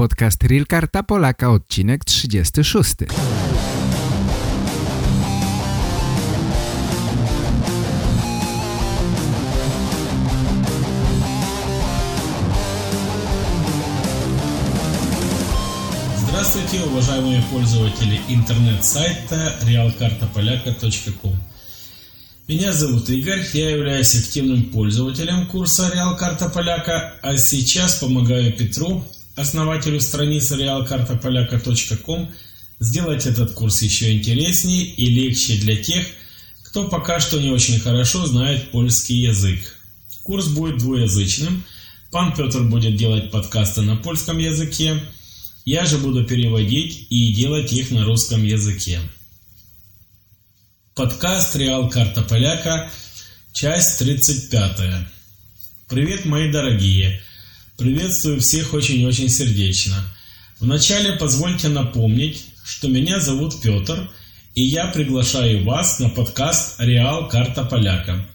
Podcast Real Karta Polaka, odcinek 36. Здравствуйте, уважаемые пользователи интернет-сайта realkartapolyaka.com Меня зовут Игорь, я являюсь активным пользователем курса Реал Карта Поляка, а сейчас помогаю Петру, основателю страницы realkartapolyaka.com, сделать этот курс еще интереснее и легче для тех, кто пока что не очень хорошо знает польский язык. Курс будет двуязычным. Пан Петр будет делать подкасты на польском языке, я же буду переводить и делать их на русском языке. Подкаст «Реал Карта Поляка», часть 35. Привет, мои дорогие! Приветствую всех очень-очень сердечно. Вначале позвольте напомнить, что меня зовут Петр, и я приглашаю вас на подкаст «Реал Карта Поляка».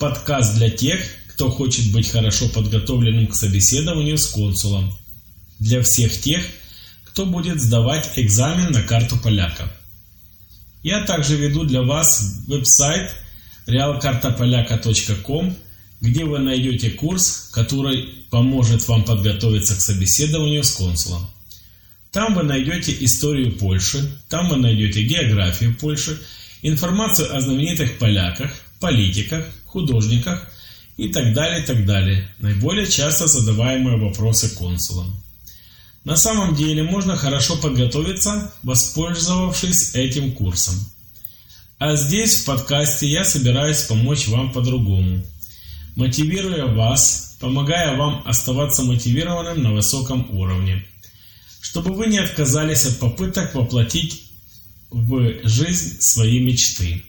Подкаст для тех, кто хочет быть хорошо подготовленным к собеседованию с консулом. Для всех тех, кто будет сдавать экзамен на карту поляка. Я также веду для вас веб-сайт realkartapolaka.com, где вы найдете курс, который поможет вам подготовиться к собеседованию с консулом. Там вы найдете историю Польши, там вы найдете географию Польши, информацию о знаменитых поляках, политиках, художниках и так далее, так далее. Наиболее часто задаваемые вопросы консулам. На самом деле можно хорошо подготовиться, воспользовавшись этим курсом. А здесь в подкасте я собираюсь помочь вам по-другому, мотивируя вас, помогая вам оставаться мотивированным на высоком уровне, чтобы вы не отказались от попыток воплотить в жизнь свои мечты.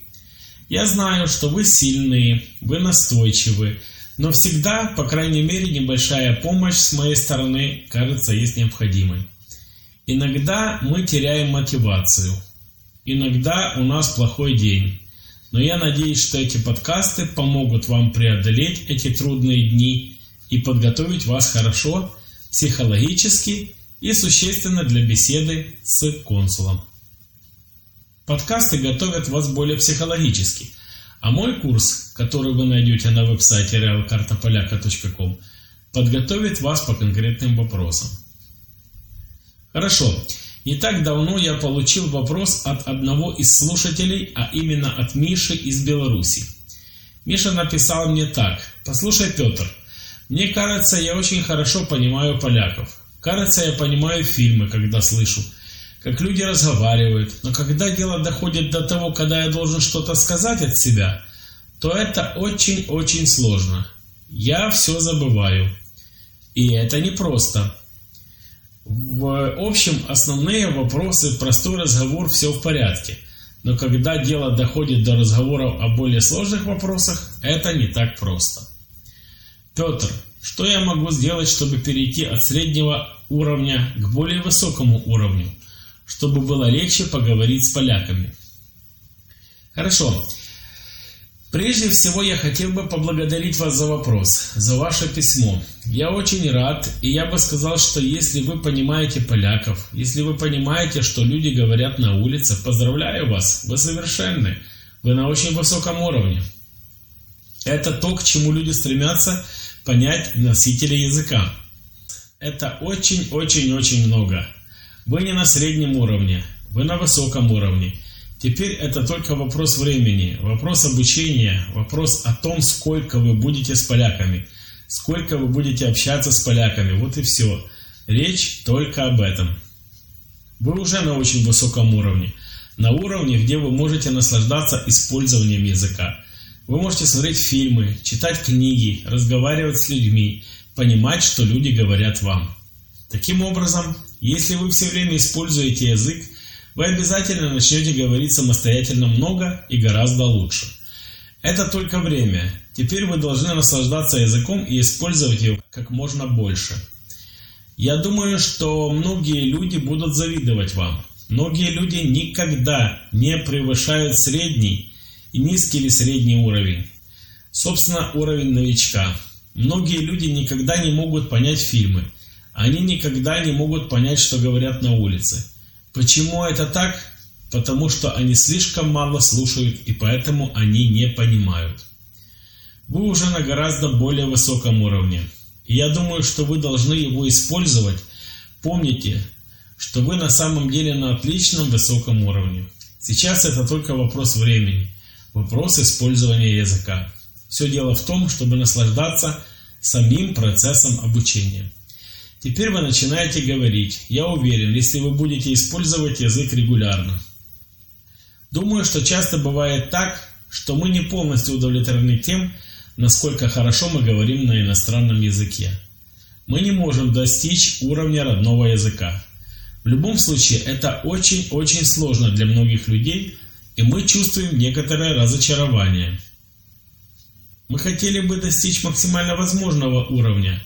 Я знаю, что вы сильные, вы настойчивы, но всегда, по крайней мере, небольшая помощь с моей стороны, кажется, есть необходимой. Иногда мы теряем мотивацию. Иногда у нас плохой день. Но я надеюсь, что эти подкасты помогут вам преодолеть эти трудные дни и подготовить вас хорошо, психологически и существенно для беседы с консулом. Подкасты готовят вас более психологически – а мой курс, который вы найдете на веб-сайте realkartapolaka.com, подготовит вас по конкретным вопросам. Хорошо. Не так давно я получил вопрос от одного из слушателей, а именно от Миши из Беларуси. Миша написал мне так. «Послушай, Петр, мне кажется, я очень хорошо понимаю поляков. Кажется, я понимаю фильмы, когда слышу, как люди разговаривают, но когда дело доходит до того, когда я должен что-то сказать от себя, то это очень-очень сложно. Я все забываю. И это непросто. В общем, основные вопросы, простой разговор, все в порядке. Но когда дело доходит до разговоров о более сложных вопросах, это не так просто. Петр, что я могу сделать, чтобы перейти от среднего уровня к более высокому уровню? чтобы было легче поговорить с поляками. Хорошо. Прежде всего я хотел бы поблагодарить вас за вопрос, за ваше письмо. Я очень рад, и я бы сказал, что если вы понимаете поляков, если вы понимаете, что люди говорят на улице, поздравляю вас, вы совершенны, вы на очень высоком уровне. Это то, к чему люди стремятся понять носители языка. Это очень-очень-очень много. Вы не на среднем уровне, вы на высоком уровне. Теперь это только вопрос времени, вопрос обучения, вопрос о том, сколько вы будете с поляками, сколько вы будете общаться с поляками. Вот и все. Речь только об этом. Вы уже на очень высоком уровне. На уровне, где вы можете наслаждаться использованием языка. Вы можете смотреть фильмы, читать книги, разговаривать с людьми, понимать, что люди говорят вам. Таким образом, если вы все время используете язык, вы обязательно начнете говорить самостоятельно много и гораздо лучше. Это только время. Теперь вы должны наслаждаться языком и использовать его как можно больше. Я думаю, что многие люди будут завидовать вам. Многие люди никогда не превышают средний и низкий или средний уровень. Собственно, уровень новичка. Многие люди никогда не могут понять фильмы – Они никогда не могут понять, что говорят на улице. Почему это так? Потому что они слишком мало слушают, и поэтому они не понимают. Вы уже на гораздо более высоком уровне. И я думаю, что вы должны его использовать. Помните, что вы на самом деле на отличном высоком уровне. Сейчас это только вопрос времени, вопрос использования языка. Все дело в том, чтобы наслаждаться самим процессом обучения. Теперь вы начинаете говорить. Я уверен, если вы будете использовать язык регулярно. Думаю, что часто бывает так, что мы не полностью удовлетворены тем, насколько хорошо мы говорим на иностранном языке. Мы не можем достичь уровня родного языка. В любом случае, это очень-очень сложно для многих людей, и мы чувствуем некоторое разочарование. Мы хотели бы достичь максимально возможного уровня,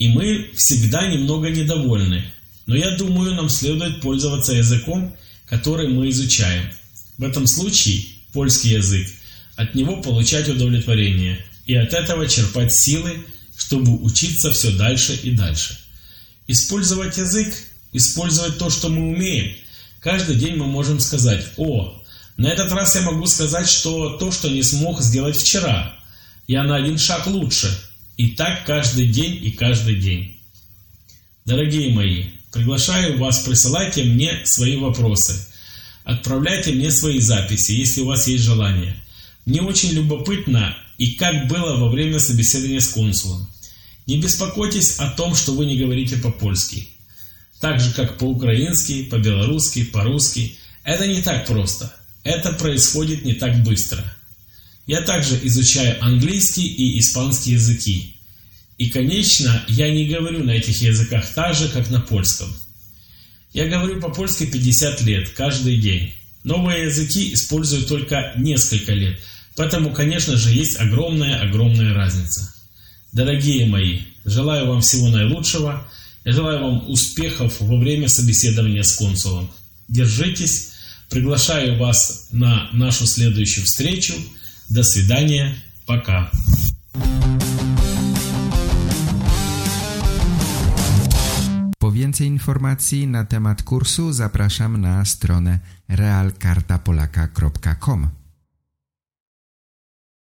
и мы всегда немного недовольны. Но я думаю, нам следует пользоваться языком, который мы изучаем. В этом случае польский язык, от него получать удовлетворение и от этого черпать силы, чтобы учиться все дальше и дальше. Использовать язык, использовать то, что мы умеем. Каждый день мы можем сказать «О, на этот раз я могу сказать, что то, что не смог сделать вчера, я на один шаг лучше. И так каждый день и каждый день. Дорогие мои, приглашаю вас, присылайте мне свои вопросы. Отправляйте мне свои записи, если у вас есть желание. Мне очень любопытно, и как было во время собеседования с консулом. Не беспокойтесь о том, что вы не говорите по-польски. Так же, как по-украински, по-белорусски, по-русски. Это не так просто. Это происходит не так быстро. Я также изучаю английский и испанский языки. И, конечно, я не говорю на этих языках так же, как на польском. Я говорю по-польски 50 лет, каждый день. Новые языки использую только несколько лет, поэтому, конечно же, есть огромная-огромная разница. Дорогие мои, желаю вам всего наилучшего. Я желаю вам успехов во время собеседования с консулом. Держитесь Приглашаю вас на нашу следующую встречу. До свидания. Пока. Po więcej informacji na temat kursu zapraszam na stronę realkartapolaka.com.